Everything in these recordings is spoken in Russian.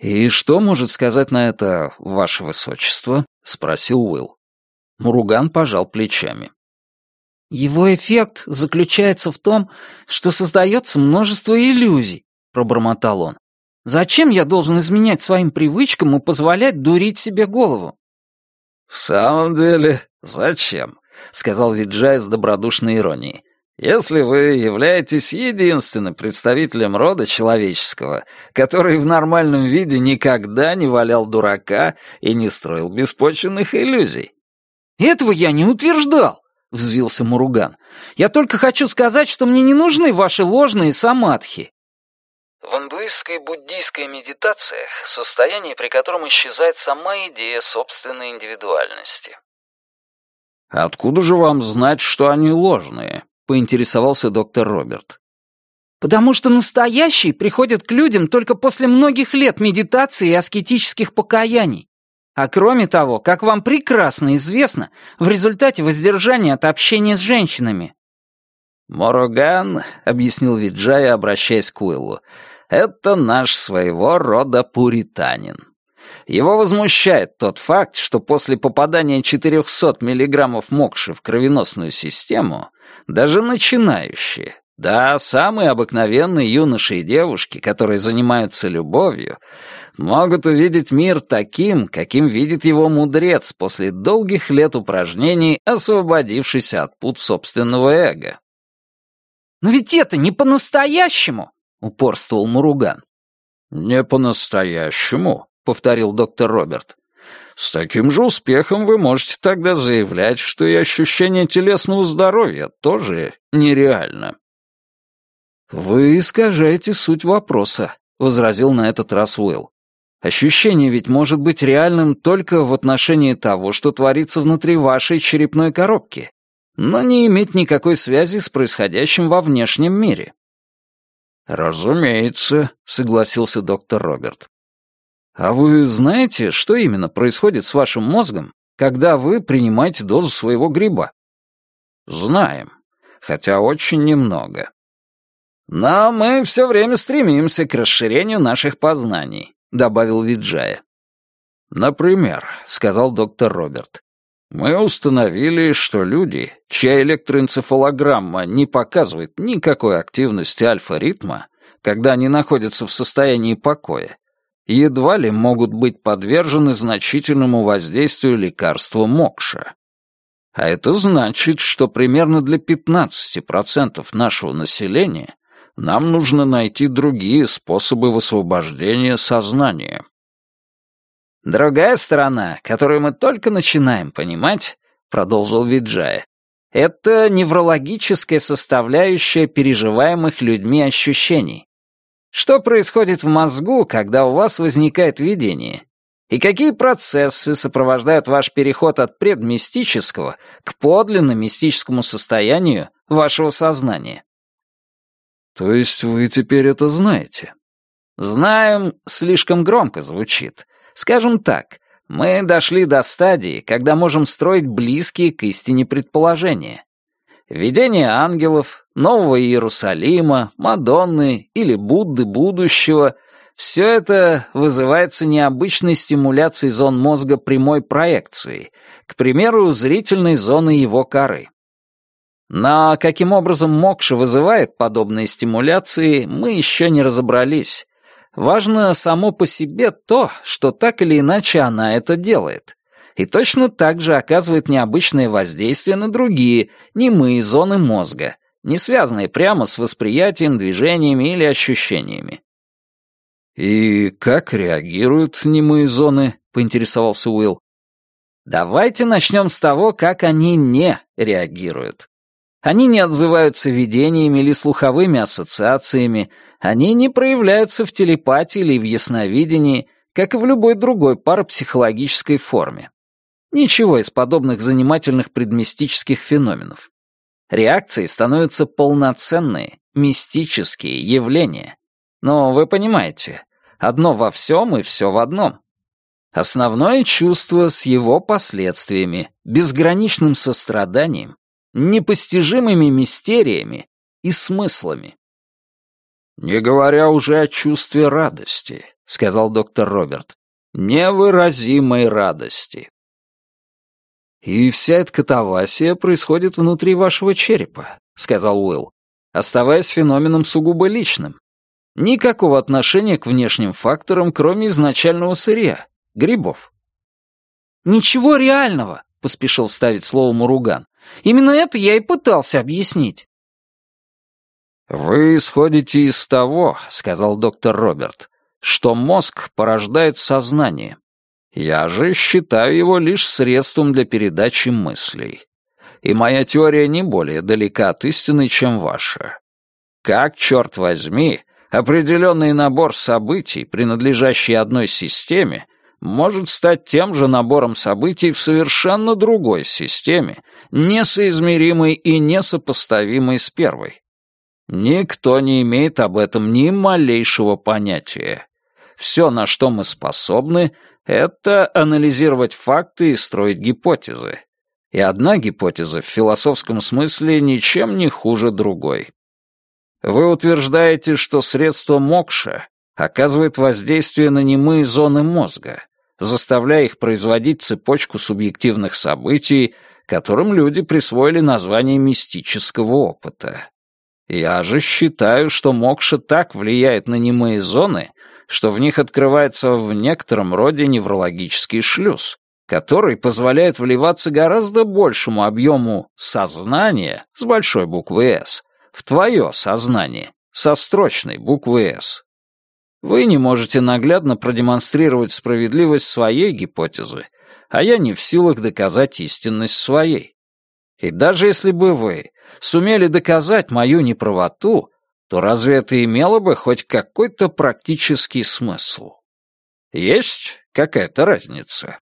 «И что может сказать на это ваше высочество?» — спросил Уилл. Муруган пожал плечами. «Его эффект заключается в том, что создается множество иллюзий», — пробормотал он. «Зачем я должен изменять своим привычкам и позволять дурить себе голову?» «В самом деле, зачем?» — сказал Виджай с добродушной иронией. Если вы являетесь единственным представителем рода человеческого, который в нормальном виде никогда не валял дурака и не строил беспочвенных иллюзий. «Этого я не утверждал», — взвился Муруган. «Я только хочу сказать, что мне не нужны ваши ложные самадхи». В индуистской буддийской медитациях состояние, при котором исчезает сама идея собственной индивидуальности. «Откуда же вам знать, что они ложные?» Поинтересовался доктор Роберт. «Потому что настоящий приходит к людям только после многих лет медитации и аскетических покаяний. А кроме того, как вам прекрасно известно, в результате воздержания от общения с женщинами». «Мороган», — объяснил Виджай, обращаясь к Уиллу, — «это наш своего рода пуританин». Его возмущает тот факт, что после попадания 400 миллиграммов мокши в кровеносную систему даже начинающие, да, самые обыкновенные юноши и девушки, которые занимаются любовью, могут увидеть мир таким, каким видит его мудрец после долгих лет упражнений, освободившийся от пут собственного эго. «Но ведь это не по-настоящему!» — упорствовал Муруган. «Не по-настоящему», — повторил доктор Роберт. С таким же успехом вы можете тогда заявлять, что и ощущение телесного здоровья тоже нереально. «Вы искажаете суть вопроса», — возразил на этот раз Уилл. «Ощущение ведь может быть реальным только в отношении того, что творится внутри вашей черепной коробки, но не иметь никакой связи с происходящим во внешнем мире». «Разумеется», — согласился доктор Роберт. А вы знаете, что именно происходит с вашим мозгом, когда вы принимаете дозу своего гриба? Знаем, хотя очень немного. Но мы все время стремимся к расширению наших познаний, добавил Виджая. Например, сказал доктор Роберт, мы установили, что люди, чья электроэнцефалограмма не показывает никакой активности альфа-ритма, когда они находятся в состоянии покоя, едва ли могут быть подвержены значительному воздействию лекарства Мокша. А это значит, что примерно для 15% нашего населения нам нужно найти другие способы высвобождения сознания. Другая сторона, которую мы только начинаем понимать, продолжил Виджая, это неврологическая составляющая переживаемых людьми ощущений. Что происходит в мозгу, когда у вас возникает видение? И какие процессы сопровождают ваш переход от предмистического к подлинно мистическому состоянию вашего сознания? То есть вы теперь это знаете? Знаем, слишком громко звучит. Скажем так, мы дошли до стадии, когда можем строить близкие к истине предположения. Видение ангелов, Нового Иерусалима, Мадонны или Будды будущего — все это вызывается необычной стимуляцией зон мозга прямой проекцией, к примеру, зрительной зоны его коры. Но каким образом мокша вызывает подобные стимуляции, мы еще не разобрались. Важно само по себе то, что так или иначе она это делает и точно так же оказывает необычное воздействие на другие, немые зоны мозга, не связанные прямо с восприятием, движениями или ощущениями. «И как реагируют немые зоны?» — поинтересовался Уилл. «Давайте начнем с того, как они не реагируют. Они не отзываются видениями или слуховыми ассоциациями, они не проявляются в телепатии или в ясновидении, как и в любой другой парапсихологической форме. Ничего из подобных занимательных предмистических феноменов. Реакции становятся полноценные, мистические явления. Но вы понимаете, одно во всем и все в одном. Основное чувство с его последствиями, безграничным состраданием, непостижимыми мистериями и смыслами. «Не говоря уже о чувстве радости», — сказал доктор Роберт. «Невыразимой радости». «И вся эта катавасия происходит внутри вашего черепа», — сказал Уилл, оставаясь феноменом сугубо личным. Никакого отношения к внешним факторам, кроме изначального сырья — грибов. «Ничего реального», — поспешил ставить слово Муруган. «Именно это я и пытался объяснить». «Вы исходите из того, — сказал доктор Роберт, — что мозг порождает сознание. Я же считаю его лишь средством для передачи мыслей. И моя теория не более далека от истины, чем ваша. Как, черт возьми, определенный набор событий, принадлежащий одной системе, может стать тем же набором событий в совершенно другой системе, несоизмеримой и несопоставимой с первой. Никто не имеет об этом ни малейшего понятия. Все, на что мы способны, это анализировать факты и строить гипотезы. И одна гипотеза в философском смысле ничем не хуже другой. Вы утверждаете, что средство мокша оказывает воздействие на немые зоны мозга, заставляя их производить цепочку субъективных событий, которым люди присвоили название мистического опыта. Я же считаю, что мокша так влияет на немые зоны, что в них открывается в некотором роде неврологический шлюз, который позволяет вливаться гораздо большему объему сознания с большой буквы «С» в твое сознание со строчной буквы «С». Вы не можете наглядно продемонстрировать справедливость своей гипотезы, а я не в силах доказать истинность своей. И даже если бы вы сумели доказать мою неправоту, то разве это имело бы хоть какой-то практический смысл? Есть какая-то разница?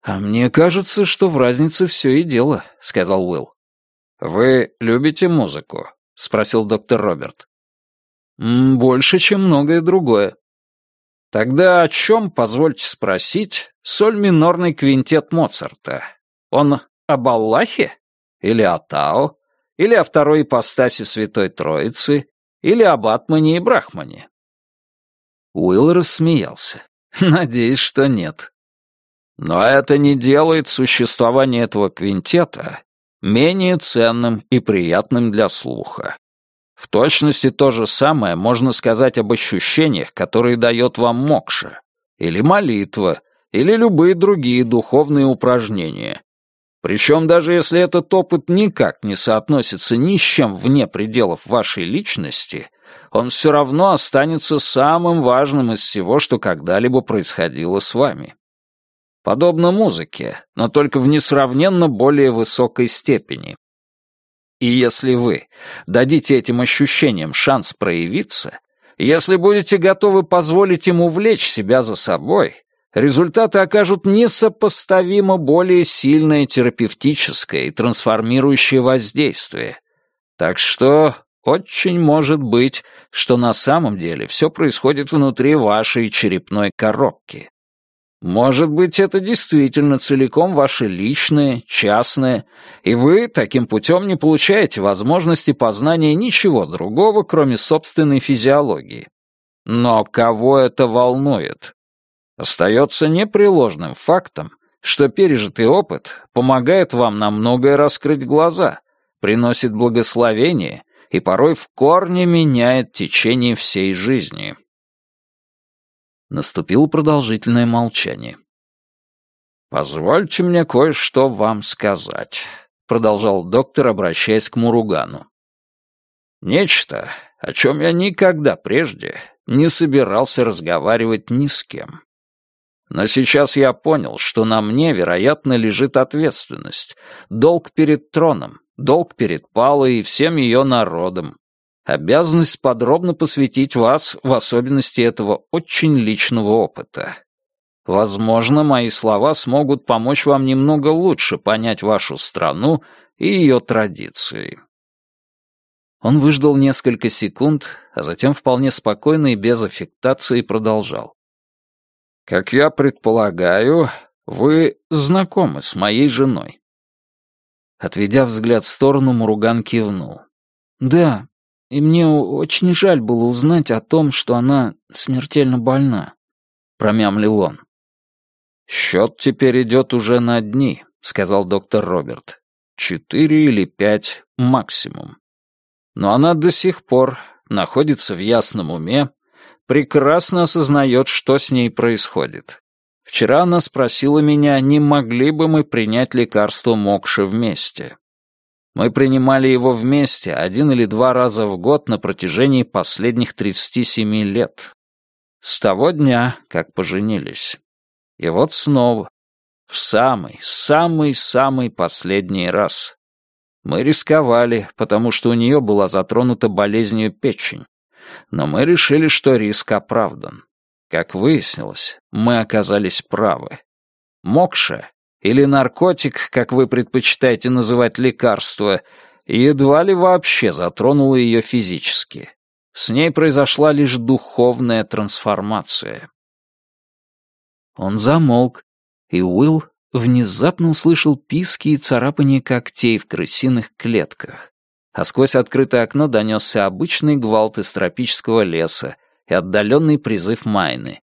«А мне кажется, что в разнице все и дело», — сказал Уилл. «Вы любите музыку?» — спросил доктор Роберт. «Больше, чем многое другое». «Тогда о чем, позвольте спросить, соль минорный квинтет Моцарта? Он об Аллахе? Или о Тао? Или о второй ипостаси Святой Троицы? Или об Атмане и Брахмане?» Уилл рассмеялся. «Надеюсь, что нет». «Но это не делает существование этого квинтета менее ценным и приятным для слуха. В точности то же самое можно сказать об ощущениях, которые дает вам мокша, или молитва, или любые другие духовные упражнения. Причем даже если этот опыт никак не соотносится ни с чем вне пределов вашей личности, он все равно останется самым важным из всего, что когда-либо происходило с вами подобно музыке, но только в несравненно более высокой степени. И если вы дадите этим ощущениям шанс проявиться, если будете готовы позволить им увлечь себя за собой, результаты окажут несопоставимо более сильное терапевтическое и трансформирующее воздействие. Так что очень может быть, что на самом деле все происходит внутри вашей черепной коробки. Может быть, это действительно целиком ваше личное, частное, и вы таким путем не получаете возможности познания ничего другого, кроме собственной физиологии. Но кого это волнует? Остается непреложным фактом, что пережитый опыт помогает вам на многое раскрыть глаза, приносит благословение и порой в корне меняет течение всей жизни. Наступило продолжительное молчание. «Позвольте мне кое-что вам сказать», — продолжал доктор, обращаясь к Муругану. «Нечто, о чем я никогда прежде не собирался разговаривать ни с кем. Но сейчас я понял, что на мне, вероятно, лежит ответственность, долг перед троном, долг перед Палой и всем ее народом, обязанность подробно посвятить вас в особенности этого очень личного опыта. Возможно, мои слова смогут помочь вам немного лучше понять вашу страну и ее традиции. Он выждал несколько секунд, а затем вполне спокойно и без аффектации продолжал. «Как я предполагаю, вы знакомы с моей женой». Отведя взгляд в сторону, Муруган кивнул. «Да, и мне очень жаль было узнать о том, что она смертельно больна», — промямлил он. «Счет теперь идет уже на дни», — сказал доктор Роберт. «Четыре или пять максимум. Но она до сих пор находится в ясном уме, прекрасно осознает, что с ней происходит. Вчера она спросила меня, не могли бы мы принять лекарство Мокши вместе. Мы принимали его вместе один или два раза в год на протяжении последних 37 лет. С того дня, как поженились. И вот снова, в самый, самый, самый последний раз. Мы рисковали, потому что у нее была затронута болезнью печень. Но мы решили, что риск оправдан. Как выяснилось, мы оказались правы. Мокша, или наркотик, как вы предпочитаете называть лекарство, едва ли вообще затронуло ее физически. С ней произошла лишь духовная трансформация. Он замолк, и Уилл внезапно услышал писки и царапания когтей в крысиных клетках, а сквозь открытое окно донесся обычный гвалт из тропического леса и отдаленный призыв Майны.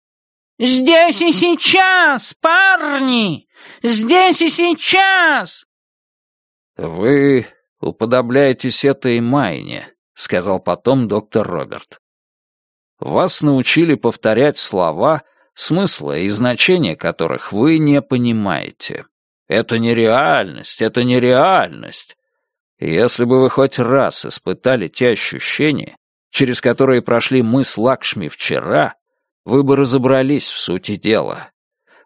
«Здесь и сейчас, парни! Здесь и сейчас!» «Вы уподобляетесь этой Майне», — сказал потом доктор Роберт. «Вас научили повторять слова, смысла и значения которых вы не понимаете. Это нереальность, это нереальность. Если бы вы хоть раз испытали те ощущения, через которые прошли мы с Лакшми вчера, вы бы разобрались в сути дела.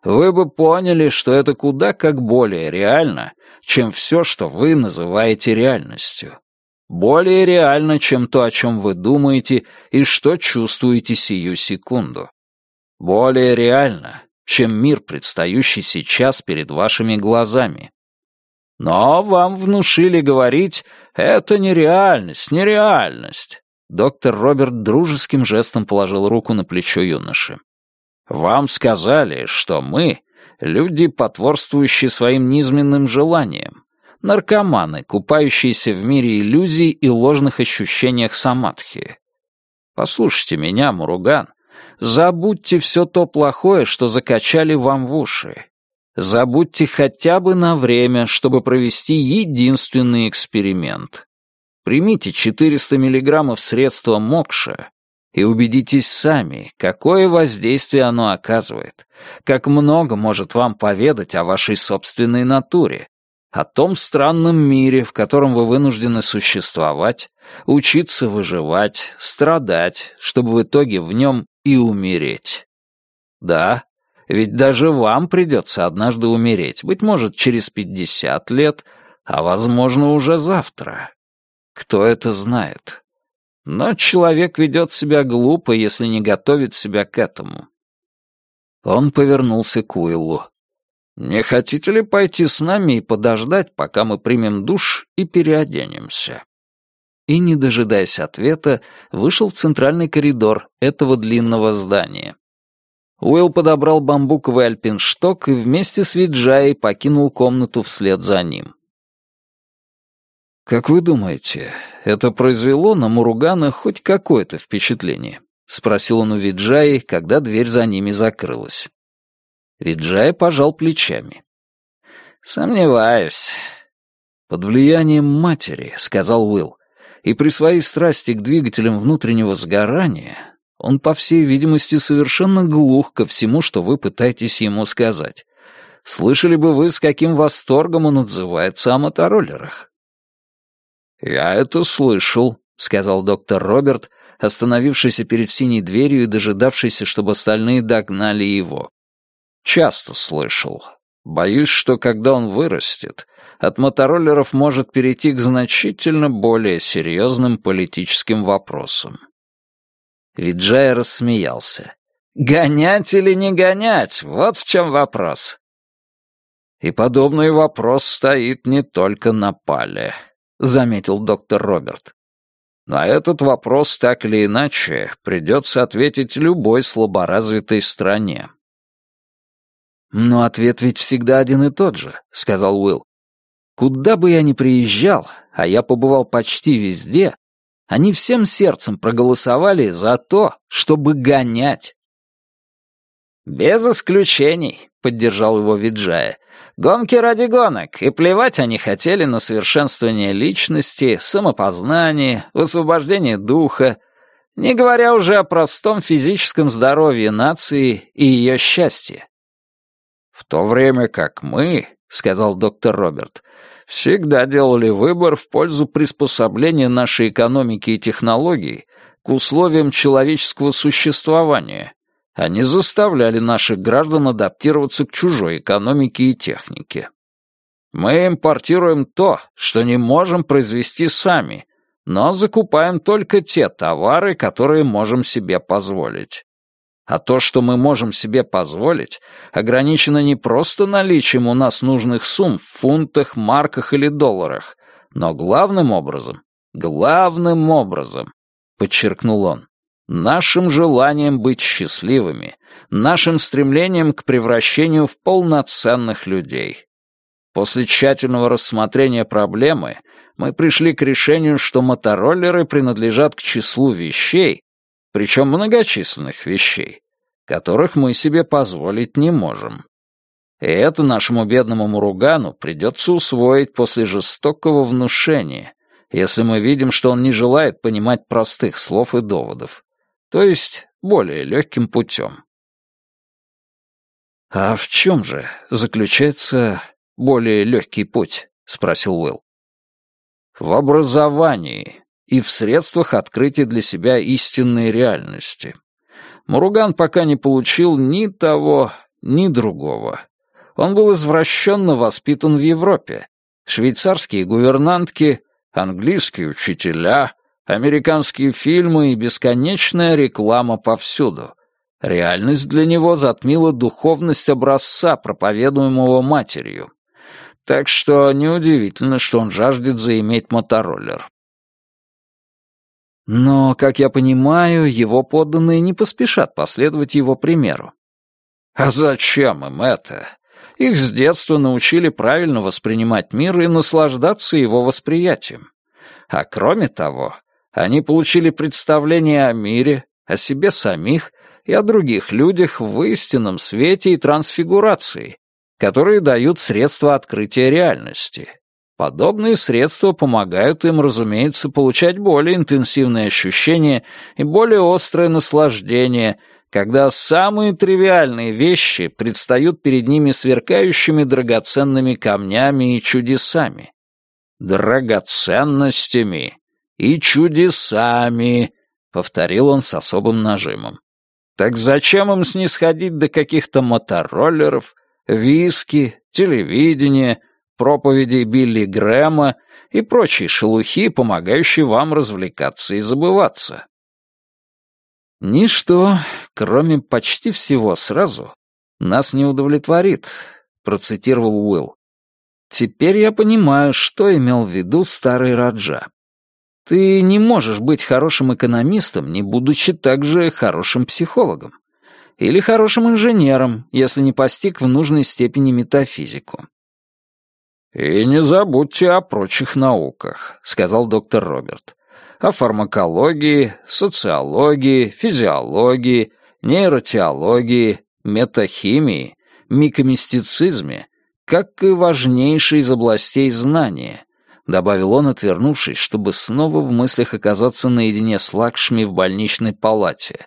Вы бы поняли, что это куда как более реально, чем все, что вы называете реальностью. Более реально, чем то, о чем вы думаете и что чувствуете сию секунду. Более реально, чем мир, предстающий сейчас перед вашими глазами. Но вам внушили говорить «это нереальность, нереальность». Доктор Роберт дружеским жестом положил руку на плечо юноши. «Вам сказали, что мы — люди, потворствующие своим низменным желаниям, наркоманы, купающиеся в мире иллюзий и ложных ощущениях самадхи. Послушайте меня, Муруган, забудьте все то плохое, что закачали вам в уши. Забудьте хотя бы на время, чтобы провести единственный эксперимент. Примите 400 миллиграммов средства Мокша и убедитесь сами, какое воздействие оно оказывает, как много может вам поведать о вашей собственной натуре, о том странном мире, в котором вы вынуждены существовать, учиться выживать, страдать, чтобы в итоге в нем и умереть. Да, ведь даже вам придется однажды умереть, быть может, через 50 лет, а, возможно, уже завтра. Кто это знает? Но человек ведет себя глупо, если не готовит себя к этому. Он повернулся к Уиллу. «Не хотите ли пойти с нами и подождать, пока мы примем душ и переоденемся?» И, не дожидаясь ответа, вышел в центральный коридор этого длинного здания. Уилл подобрал бамбуковый альпиншток и вместе с Виджаей покинул комнату вслед за ним. «Как вы думаете, это произвело на Муругана хоть какое-то впечатление?» — спросил он у Виджаи, когда дверь за ними закрылась. Виджай пожал плечами. «Сомневаюсь». «Под влиянием матери», — сказал Уилл, «и при своей страсти к двигателям внутреннего сгорания он, по всей видимости, совершенно глух ко всему, что вы пытаетесь ему сказать. Слышали бы вы, с каким восторгом он отзывается о мотороллерах?» «Я это слышал», — сказал доктор Роберт, остановившийся перед синей дверью и дожидавшийся, чтобы остальные догнали его. «Часто слышал. Боюсь, что когда он вырастет, от мотороллеров может перейти к значительно более серьезным политическим вопросам». Виджай рассмеялся. «Гонять или не гонять? Вот в чем вопрос». «И подобный вопрос стоит не только на пале», — заметил доктор Роберт. На этот вопрос так или иначе придется ответить любой слаборазвитой стране. «Но ответ ведь всегда один и тот же», — сказал Уилл. «Куда бы я ни приезжал, а я побывал почти везде, Они всем сердцем проголосовали за то, чтобы гонять. «Без исключений», — поддержал его Виджая. «Гонки ради гонок, и плевать они хотели на совершенствование личности, самопознание, высвобождение духа, не говоря уже о простом физическом здоровье нации и ее счастье. «В то время как мы, — сказал доктор Роберт, — всегда делали выбор в пользу приспособления нашей экономики и технологий к условиям человеческого существования, они заставляли наших граждан адаптироваться к чужой экономике и технике. Мы импортируем то, что не можем произвести сами, но закупаем только те товары, которые можем себе позволить. А то, что мы можем себе позволить, ограничено не просто наличием у нас нужных сумм в фунтах, марках или долларах, но главным образом, главным образом, подчеркнул он, нашим желанием быть счастливыми, нашим стремлением к превращению в полноценных людей. После тщательного рассмотрения проблемы мы пришли к решению, что мотороллеры принадлежат к числу вещей, причем многочисленных вещей, которых мы себе позволить не можем. И это нашему бедному Муругану придется усвоить после жестокого внушения, если мы видим, что он не желает понимать простых слов и доводов, то есть более легким путем. «А в чем же заключается более легкий путь?» — спросил Уилл в образовании и в средствах открытия для себя истинной реальности. Муруган пока не получил ни того, ни другого. Он был извращенно воспитан в Европе. Швейцарские гувернантки, английские учителя, американские фильмы и бесконечная реклама повсюду. Реальность для него затмила духовность образца, проповедуемого матерью. Так что неудивительно, что он жаждет заиметь мотороллер. Но, как я понимаю, его подданные не поспешат последовать его примеру. А зачем им это? Их с детства научили правильно воспринимать мир и наслаждаться его восприятием. А кроме того, они получили представление о мире, о себе самих и о других людях в истинном свете и трансфигурации, которые дают средства открытия реальности. Подобные средства помогают им, разумеется, получать более интенсивные ощущения и более острое наслаждение, когда самые тривиальные вещи предстают перед ними сверкающими драгоценными камнями и чудесами. Драгоценностями и чудесами, повторил он с особым нажимом. Так зачем им снисходить до каких-то мотороллеров, виски, телевидение, проповеди Билли Грэма и прочие шелухи, помогающие вам развлекаться и забываться. «Ничто, кроме почти всего сразу, нас не удовлетворит», — процитировал Уилл. «Теперь я понимаю, что имел в виду старый Раджа. Ты не можешь быть хорошим экономистом, не будучи также хорошим психологом или хорошим инженером, если не постиг в нужной степени метафизику. «И не забудьте о прочих науках», — сказал доктор Роберт. «О фармакологии, социологии, физиологии, нейротеологии, метахимии, микомистицизме, как и важнейшей из областей знания», — добавил он, отвернувшись, чтобы снова в мыслях оказаться наедине с Лакшми в больничной палате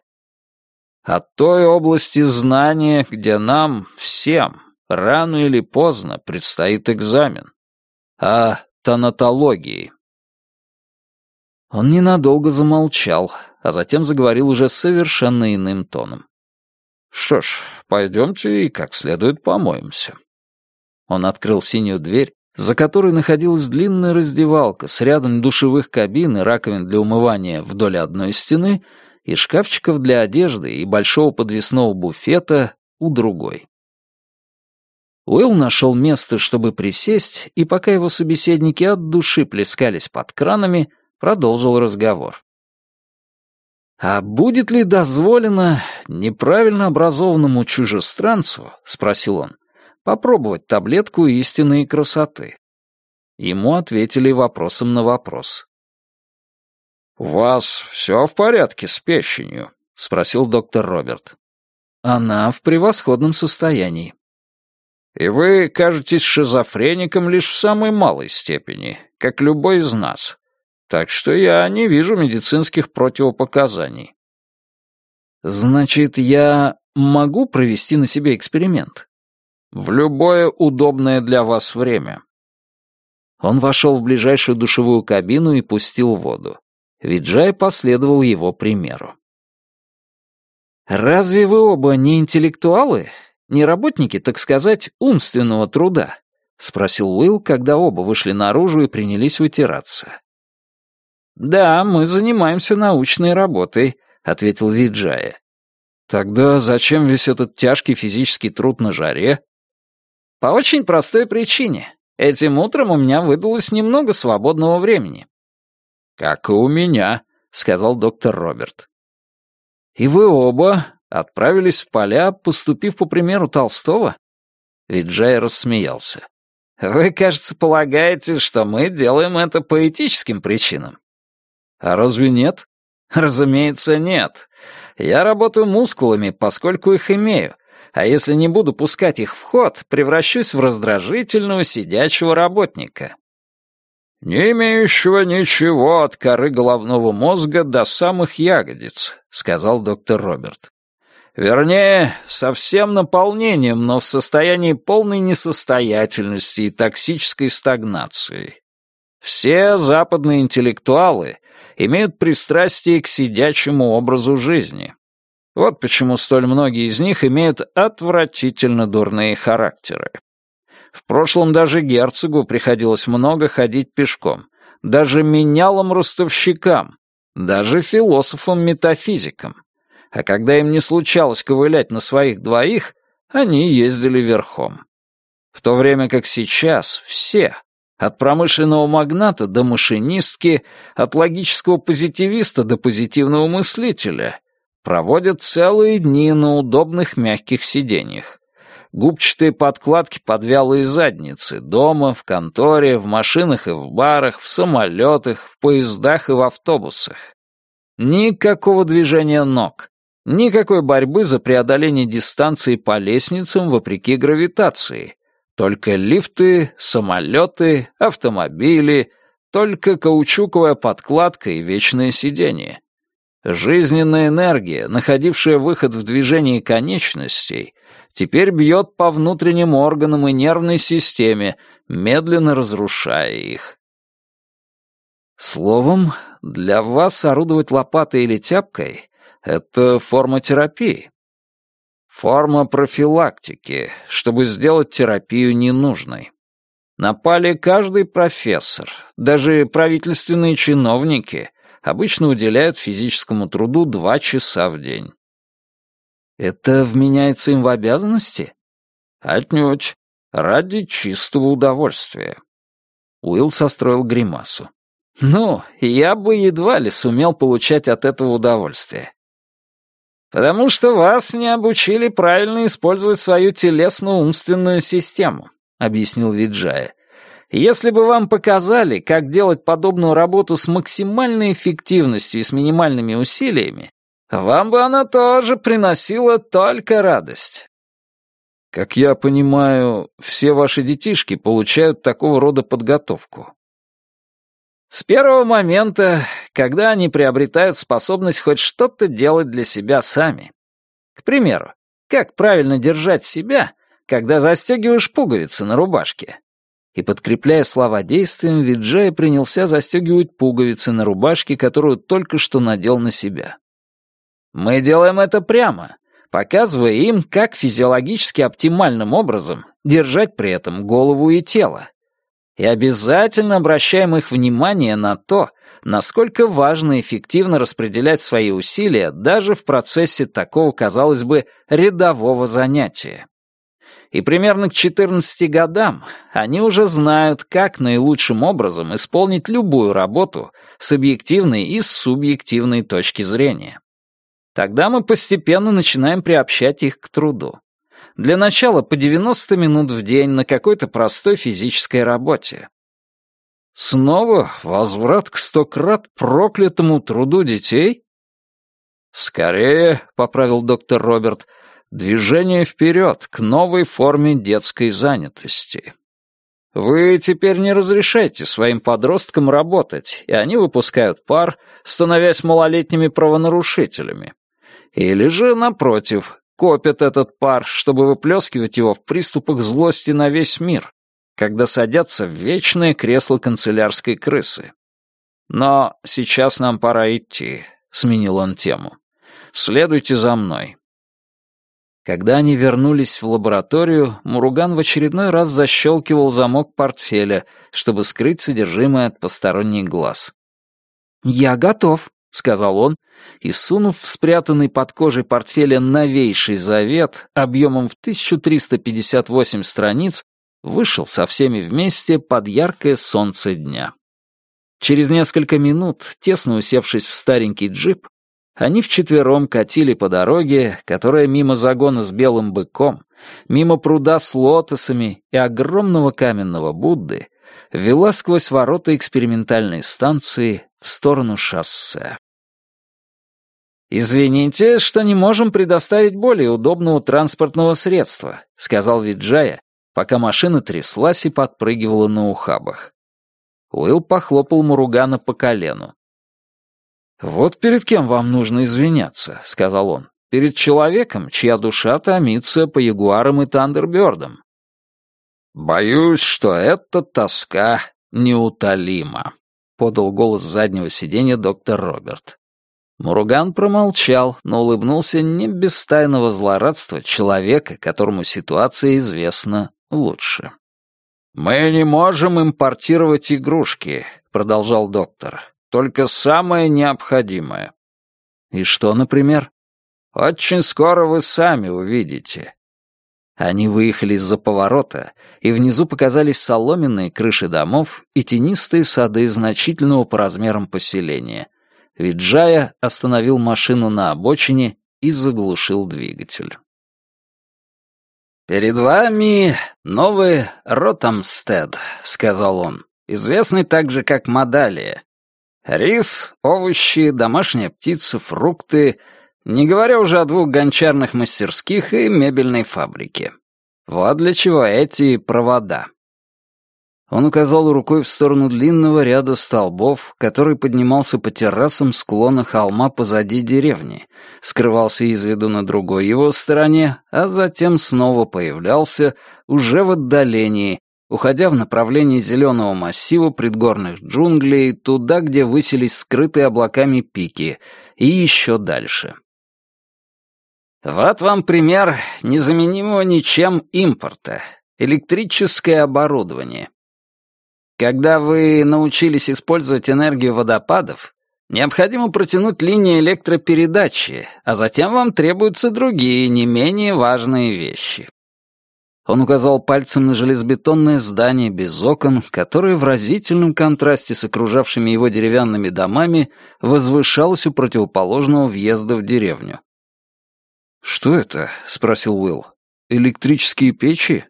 от той области знания, где нам, всем, рано или поздно предстоит экзамен. О тонатологии. Он ненадолго замолчал, а затем заговорил уже совершенно иным тоном. «Что ж, пойдемте и как следует помоемся». Он открыл синюю дверь, за которой находилась длинная раздевалка с рядом душевых кабин и раковин для умывания вдоль одной стены — и шкафчиков для одежды и большого подвесного буфета у другой. Уилл нашел место, чтобы присесть, и пока его собеседники от души плескались под кранами, продолжил разговор. «А будет ли дозволено неправильно образованному чужестранцу, — спросил он, — попробовать таблетку истинной красоты?» Ему ответили вопросом на вопрос. «У вас все в порядке с печенью?» — спросил доктор Роберт. «Она в превосходном состоянии». «И вы кажетесь шизофреником лишь в самой малой степени, как любой из нас. Так что я не вижу медицинских противопоказаний». «Значит, я могу провести на себе эксперимент?» «В любое удобное для вас время». Он вошел в ближайшую душевую кабину и пустил воду. Виджай последовал его примеру. «Разве вы оба не интеллектуалы? Не работники, так сказать, умственного труда?» — спросил Уилл, когда оба вышли наружу и принялись вытираться. «Да, мы занимаемся научной работой», — ответил Виджая. «Тогда зачем весь этот тяжкий физический труд на жаре?» «По очень простой причине. Этим утром у меня выдалось немного свободного времени». «Как и у меня», — сказал доктор Роберт. «И вы оба отправились в поля, поступив по примеру Толстого?» Виджай рассмеялся. «Вы, кажется, полагаете, что мы делаем это по этическим причинам. А разве нет? Разумеется, нет. Я работаю мускулами, поскольку их имею, а если не буду пускать их в ход, превращусь в раздражительного сидячего работника. «Не имеющего ничего от коры головного мозга до самых ягодиц», — сказал доктор Роберт. «Вернее, со всем наполнением, но в состоянии полной несостоятельности и токсической стагнации. Все западные интеллектуалы имеют пристрастие к сидячему образу жизни. Вот почему столь многие из них имеют отвратительно дурные характеры. В прошлом даже герцогу приходилось много ходить пешком, даже менялам-ростовщикам, даже философам-метафизикам. А когда им не случалось ковылять на своих двоих, они ездили верхом. В то время как сейчас все, от промышленного магната до машинистки, от логического позитивиста до позитивного мыслителя, проводят целые дни на удобных мягких сиденьях. Губчатые подкладки под вялые задницы, дома, в конторе, в машинах и в барах, в самолетах, в поездах и в автобусах. Никакого движения ног, никакой борьбы за преодоление дистанции по лестницам вопреки гравитации, только лифты, самолеты, автомобили, только каучуковая подкладка и вечное сиденье. Жизненная энергия, находившая выход в движении конечностей, теперь бьет по внутренним органам и нервной системе, медленно разрушая их. Словом, для вас орудовать лопатой или тяпкой — это форма терапии. Форма профилактики, чтобы сделать терапию ненужной. Напали каждый профессор, даже правительственные чиновники обычно уделяют физическому труду два часа в день. Это вменяется им в обязанности? Отнюдь. Ради чистого удовольствия. Уилл состроил гримасу. Ну, я бы едва ли сумел получать от этого удовольствие. «Потому что вас не обучили правильно использовать свою телесно-умственную систему», — объяснил Виджая. «Если бы вам показали, как делать подобную работу с максимальной эффективностью и с минимальными усилиями, вам бы она тоже приносила только радость». «Как я понимаю, все ваши детишки получают такого рода подготовку», с первого момента, когда они приобретают способность хоть что-то делать для себя сами. К примеру, как правильно держать себя, когда застегиваешь пуговицы на рубашке. И подкрепляя слова действием, Виджай принялся застегивать пуговицы на рубашке, которую только что надел на себя. Мы делаем это прямо, показывая им, как физиологически оптимальным образом держать при этом голову и тело и обязательно обращаем их внимание на то, насколько важно эффективно распределять свои усилия даже в процессе такого, казалось бы, рядового занятия. И примерно к 14 годам они уже знают, как наилучшим образом исполнить любую работу с объективной и субъективной точки зрения. Тогда мы постепенно начинаем приобщать их к труду. Для начала по 90 минут в день на какой-то простой физической работе. Снова возврат к сто крат проклятому труду детей? Скорее, — поправил доктор Роберт, — движение вперед к новой форме детской занятости. Вы теперь не разрешаете своим подросткам работать, и они выпускают пар, становясь малолетними правонарушителями. Или же, напротив, копят этот пар, чтобы выплескивать его в приступах злости на весь мир, когда садятся в вечное кресло канцелярской крысы. Но сейчас нам пора идти, — сменил он тему. Следуйте за мной. Когда они вернулись в лабораторию, Муруган в очередной раз защелкивал замок портфеля, чтобы скрыть содержимое от посторонних глаз. «Я готов», — сказал он, и, сунув в спрятанный под кожей портфеля новейший завет объемом в 1358 страниц, вышел со всеми вместе под яркое солнце дня. Через несколько минут, тесно усевшись в старенький джип, они вчетвером катили по дороге, которая мимо загона с белым быком, мимо пруда с лотосами и огромного каменного Будды вела сквозь ворота экспериментальной станции в сторону шоссе. «Извините, что не можем предоставить более удобного транспортного средства», сказал Виджая, пока машина тряслась и подпрыгивала на ухабах. Уилл похлопал Муругана по колену. «Вот перед кем вам нужно извиняться», — сказал он. «Перед человеком, чья душа томится по ягуарам и тандербердам». «Боюсь, что эта тоска неутолима», — подал голос с заднего сиденья доктор Роберт. Муруган промолчал, но улыбнулся не без тайного злорадства человека, которому ситуация известна лучше. «Мы не можем импортировать игрушки», — продолжал доктор. Только самое необходимое. И что, например? Очень скоро вы сами увидите. Они выехали из-за поворота, и внизу показались соломенные крыши домов и тенистые сады значительного по размерам поселения. Виджая остановил машину на обочине и заглушил двигатель. «Перед вами новый Ротамстед», — сказал он, известный также как Мадалия, Рис, овощи, домашняя птица, фрукты, не говоря уже о двух гончарных мастерских и мебельной фабрике. Вот для чего эти провода. Он указал рукой в сторону длинного ряда столбов, который поднимался по террасам склона холма позади деревни, скрывался из виду на другой его стороне, а затем снова появлялся уже в отдалении, уходя в направлении зеленого массива предгорных джунглей, туда, где высились скрытые облаками пики, и еще дальше. Вот вам пример незаменимого ничем импорта. Электрическое оборудование. Когда вы научились использовать энергию водопадов, необходимо протянуть линии электропередачи, а затем вам требуются другие, не менее важные вещи. Он указал пальцем на железобетонное здание без окон, которое в разительном контрасте с окружавшими его деревянными домами возвышалось у противоположного въезда в деревню. «Что это?» — спросил Уилл. «Электрические печи?»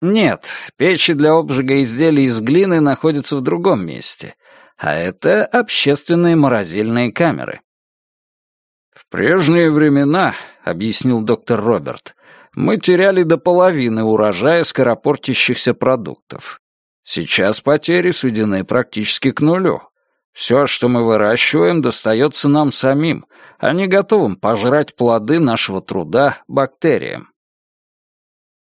«Нет, печи для обжига изделий из глины находятся в другом месте, а это общественные морозильные камеры». «В прежние времена», — объяснил доктор Роберт, мы теряли до половины урожая скоропортящихся продуктов. Сейчас потери сведены практически к нулю. Все, что мы выращиваем, достается нам самим, а не готовым пожрать плоды нашего труда бактериям.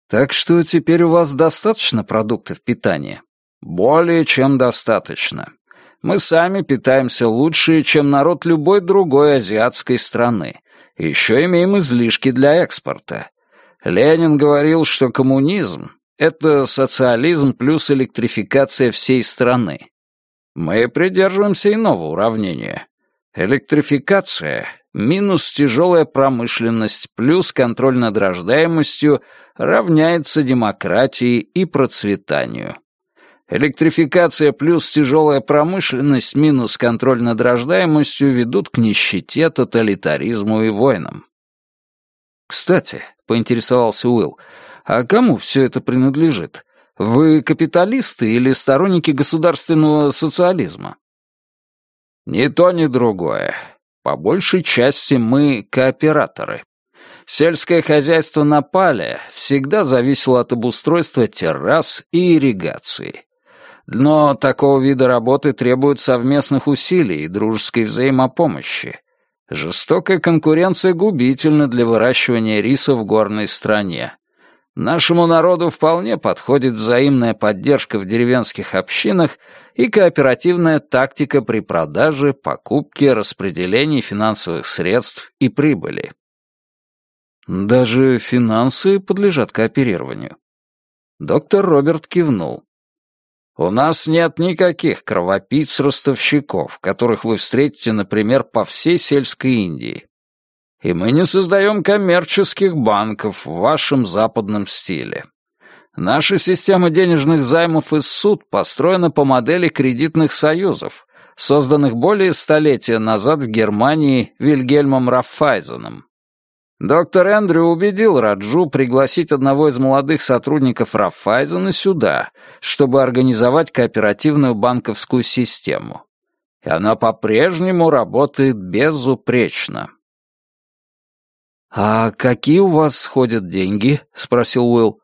Так что теперь у вас достаточно продуктов питания? Более чем достаточно. Мы сами питаемся лучше, чем народ любой другой азиатской страны. Еще имеем излишки для экспорта. Ленин говорил, что коммунизм — это социализм плюс электрификация всей страны. Мы придерживаемся иного уравнения. Электрификация минус тяжелая промышленность плюс контроль над рождаемостью равняется демократии и процветанию. Электрификация плюс тяжелая промышленность минус контроль над рождаемостью ведут к нищете, тоталитаризму и войнам. Кстати, — поинтересовался Уилл. «А кому все это принадлежит? Вы капиталисты или сторонники государственного социализма? Ни то, ни другое. По большей части мы кооператоры. Сельское хозяйство на Пале всегда зависело от обустройства террас и ирригации. Но такого вида работы требует совместных усилий и дружеской взаимопомощи. Жестокая конкуренция губительна для выращивания риса в горной стране. Нашему народу вполне подходит взаимная поддержка в деревенских общинах и кооперативная тактика при продаже, покупке, распределении финансовых средств и прибыли. Даже финансы подлежат кооперированию. Доктор Роберт кивнул. У нас нет никаких кровопийц-ростовщиков, которых вы встретите, например, по всей сельской Индии. И мы не создаем коммерческих банков в вашем западном стиле. Наша система денежных займов из суд построена по модели кредитных союзов, созданных более столетия назад в Германии Вильгельмом Раффайзеном. Доктор Эндрю убедил Раджу пригласить одного из молодых сотрудников Раффайзена сюда, чтобы организовать кооперативную банковскую систему. И она по-прежнему работает безупречно. «А какие у вас сходят деньги?» — спросил Уилл.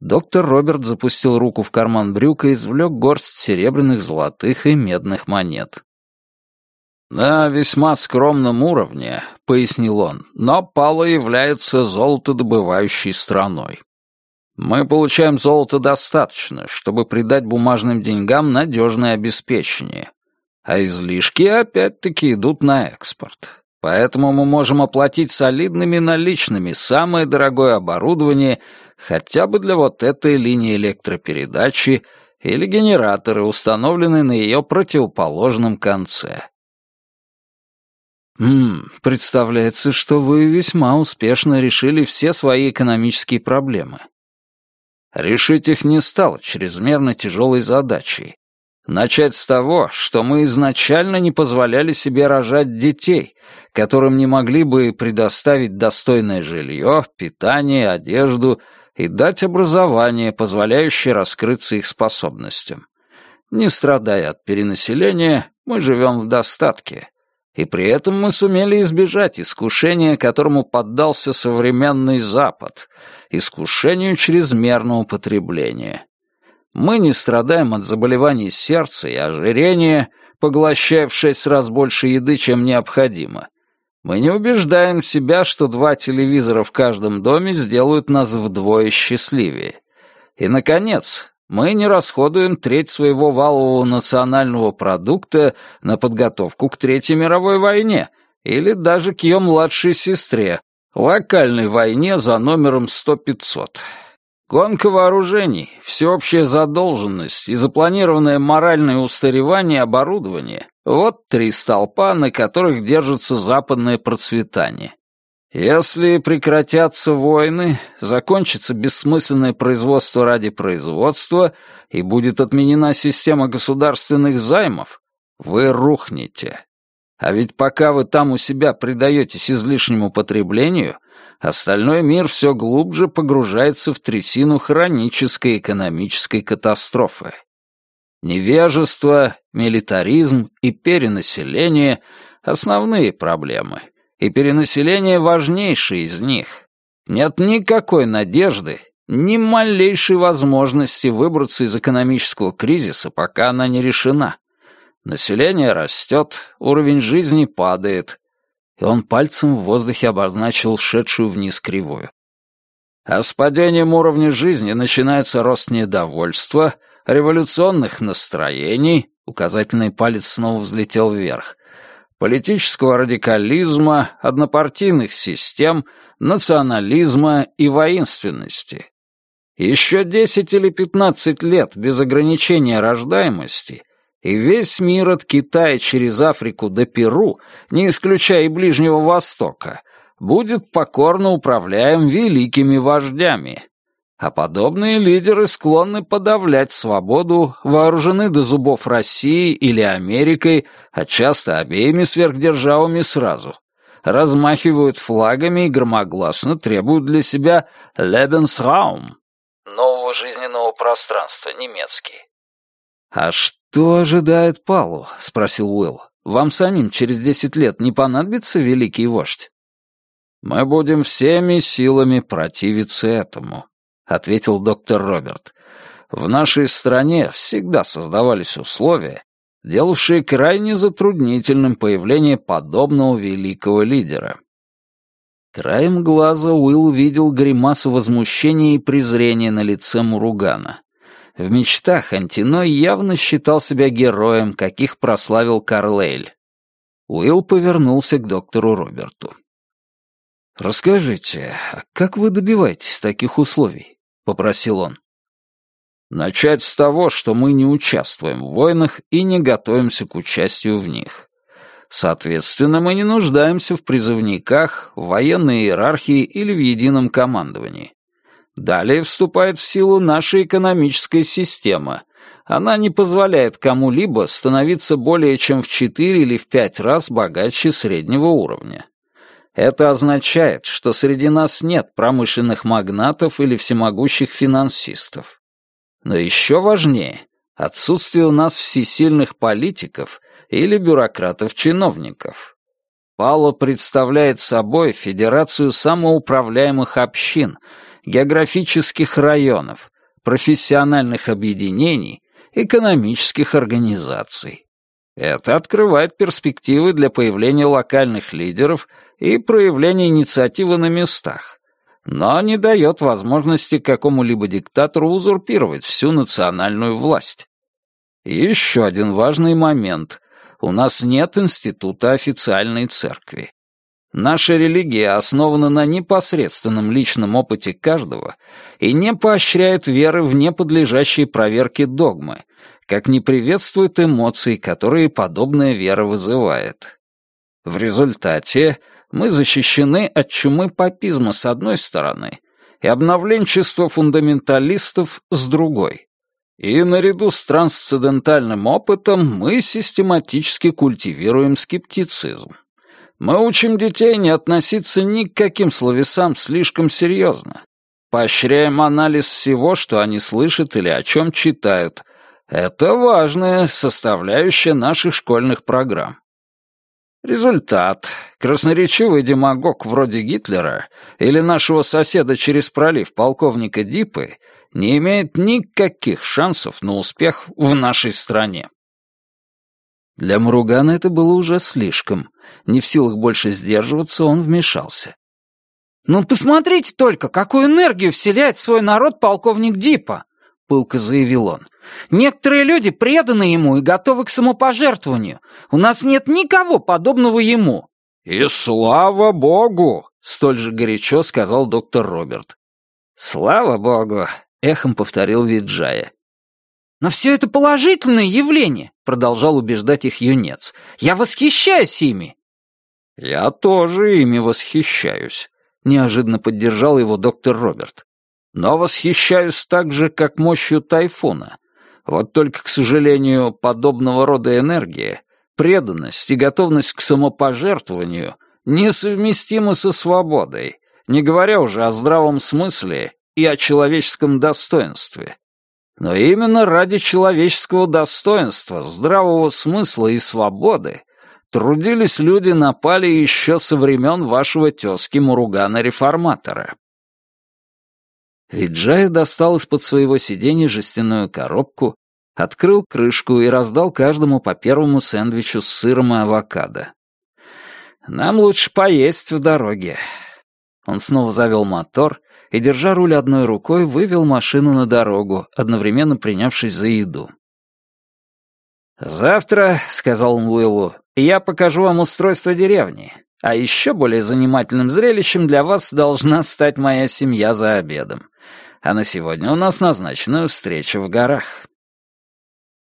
Доктор Роберт запустил руку в карман брюка и извлек горсть серебряных, золотых и медных монет. «На весьма скромном уровне», — пояснил он, «но Пало является золотодобывающей страной. Мы получаем золото достаточно, чтобы придать бумажным деньгам надежное обеспечение, а излишки опять-таки идут на экспорт. Поэтому мы можем оплатить солидными наличными самое дорогое оборудование хотя бы для вот этой линии электропередачи или генераторы, установленные на ее противоположном конце. «Ммм, представляется, что вы весьма успешно решили все свои экономические проблемы». Решить их не стало чрезмерно тяжелой задачей. Начать с того, что мы изначально не позволяли себе рожать детей, которым не могли бы предоставить достойное жилье, питание, одежду и дать образование, позволяющее раскрыться их способностям. Не страдая от перенаселения, мы живем в достатке, и при этом мы сумели избежать искушения, которому поддался современный Запад, искушению чрезмерного потребления. Мы не страдаем от заболеваний сердца и ожирения, поглощая в шесть раз больше еды, чем необходимо. Мы не убеждаем себя, что два телевизора в каждом доме сделают нас вдвое счастливее. И, наконец, мы не расходуем треть своего валового национального продукта на подготовку к Третьей мировой войне или даже к ее младшей сестре, локальной войне за номером 100-500. Гонка вооружений, всеобщая задолженность и запланированное моральное устаревание оборудования — вот три столпа, на которых держится западное процветание. Если прекратятся войны, закончится бессмысленное производство ради производства и будет отменена система государственных займов, вы рухнете. А ведь пока вы там у себя предаетесь излишнему потреблению, остальной мир все глубже погружается в трясину хронической экономической катастрофы. Невежество, милитаризм и перенаселение — основные проблемы — и перенаселение важнейшее из них. Нет никакой надежды, ни малейшей возможности выбраться из экономического кризиса, пока она не решена. Население растет, уровень жизни падает, и он пальцем в воздухе обозначил шедшую вниз кривую. А с падением уровня жизни начинается рост недовольства, революционных настроений, указательный палец снова взлетел вверх, политического радикализма, однопартийных систем, национализма и воинственности. Еще 10 или 15 лет без ограничения рождаемости, и весь мир от Китая через Африку до Перу, не исключая и Ближнего Востока, будет покорно управляем великими вождями, а подобные лидеры склонны подавлять свободу, вооружены до зубов Россией или Америкой, а часто обеими сверхдержавами сразу. Размахивают флагами и громогласно требуют для себя «Lebensraum» — нового жизненного пространства, немецкий. «А что ожидает Палу?» — спросил Уилл. «Вам самим через десять лет не понадобится великий вождь?» «Мы будем всеми силами противиться этому», — ответил доктор Роберт. «В нашей стране всегда создавались условия, делавшие крайне затруднительным появление подобного великого лидера. Краем глаза Уилл увидел гримасу возмущения и презрения на лице Муругана. В мечтах Антиной явно считал себя героем, каких прославил Карлейль. Уилл повернулся к доктору Роберту. «Расскажите, а как вы добиваетесь таких условий?» — попросил он. Начать с того, что мы не участвуем в войнах и не готовимся к участию в них. Соответственно, мы не нуждаемся в призывниках, в военной иерархии или в едином командовании. Далее вступает в силу наша экономическая система. Она не позволяет кому-либо становиться более чем в 4 или в 5 раз богаче среднего уровня. Это означает, что среди нас нет промышленных магнатов или всемогущих финансистов. Но еще важнее — отсутствие у нас всесильных политиков или бюрократов-чиновников. Пало представляет собой федерацию самоуправляемых общин, географических районов, профессиональных объединений, экономических организаций. Это открывает перспективы для появления локальных лидеров и проявления инициативы на местах, но не дает возможности какому-либо диктатору узурпировать всю национальную власть. еще один важный момент. У нас нет института официальной церкви. Наша религия основана на непосредственном личном опыте каждого и не поощряет веры в неподлежащие проверке догмы, как не приветствует эмоции, которые подобная вера вызывает. В результате мы защищены от чумы папизма с одной стороны и обновленчества фундаменталистов с другой. И наряду с трансцендентальным опытом мы систематически культивируем скептицизм. Мы учим детей не относиться ни к каким словесам слишком серьезно. Поощряем анализ всего, что они слышат или о чем читают. Это важная составляющая наших школьных программ. Результат. Красноречивый демагог вроде Гитлера или нашего соседа через пролив полковника Дипы не имеет никаких шансов на успех в нашей стране. Для Муругана это было уже слишком. Не в силах больше сдерживаться, он вмешался. «Ну, посмотрите только, какую энергию вселяет свой народ полковник Дипа!» — пылко заявил он. «Некоторые люди преданы ему и готовы к самопожертвованию. У нас нет никого подобного ему». «И слава богу!» — столь же горячо сказал доктор Роберт. «Слава богу!» — эхом повторил Виджая. «Но все это положительные явления», — продолжал убеждать их юнец. «Я восхищаюсь ими». «Я тоже ими восхищаюсь», — неожиданно поддержал его доктор Роберт но восхищаюсь так же, как мощью тайфуна. Вот только, к сожалению, подобного рода энергия, преданность и готовность к самопожертвованию несовместимы со свободой, не говоря уже о здравом смысле и о человеческом достоинстве. Но именно ради человеческого достоинства, здравого смысла и свободы трудились люди на пале еще со времен вашего тезки Муругана-реформатора. Виджая достал из-под своего сиденья жестяную коробку, открыл крышку и раздал каждому по первому сэндвичу с сыром и авокадо. «Нам лучше поесть в дороге». Он снова завел мотор и, держа руль одной рукой, вывел машину на дорогу, одновременно принявшись за еду. «Завтра», — сказал он Уиллу, — «я покажу вам устройство деревни. А еще более занимательным зрелищем для вас должна стать моя семья за обедом а на сегодня у нас назначена встреча в горах».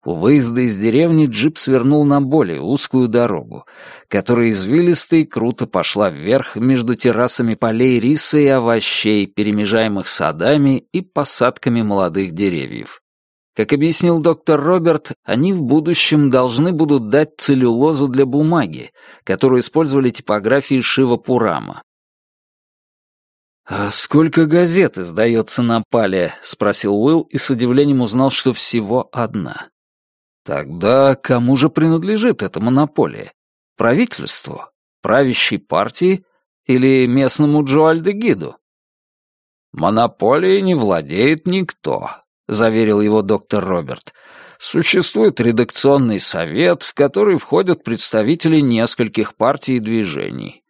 У выезда из деревни джип свернул на более узкую дорогу, которая извилисто и круто пошла вверх между террасами полей риса и овощей, перемежаемых садами и посадками молодых деревьев. Как объяснил доктор Роберт, они в будущем должны будут дать целлюлозу для бумаги, которую использовали типографии Шива Пурама. «А сколько газет издается на Пале?» — спросил Уилл и с удивлением узнал, что всего одна. «Тогда кому же принадлежит эта монополия? Правительству? Правящей партии? Или местному Джоальдегиду?» «Монополией не владеет никто», — заверил его доктор Роберт. «Существует редакционный совет, в который входят представители нескольких партий и движений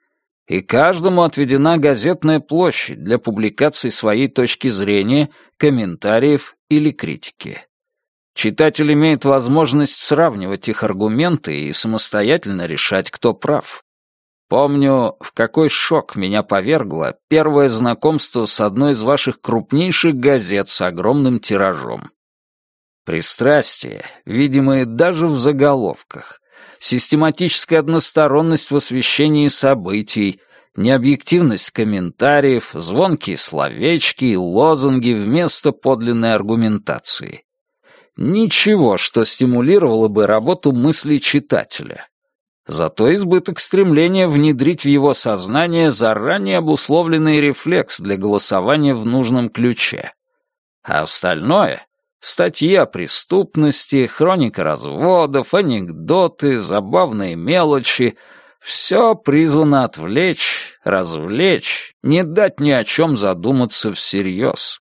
и каждому отведена газетная площадь для публикации своей точки зрения, комментариев или критики. Читатель имеет возможность сравнивать их аргументы и самостоятельно решать, кто прав. Помню, в какой шок меня повергло первое знакомство с одной из ваших крупнейших газет с огромным тиражом. Пристрастие, видимое даже в заголовках, систематическая односторонность в освещении событий, необъективность комментариев, звонкие словечки и лозунги вместо подлинной аргументации. Ничего, что стимулировало бы работу мысли читателя. Зато избыток стремления внедрить в его сознание заранее обусловленный рефлекс для голосования в нужном ключе. А остальное Статьи о преступности, хроника разводов, анекдоты, забавные мелочи — все призвано отвлечь, развлечь, не дать ни о чем задуматься всерьез.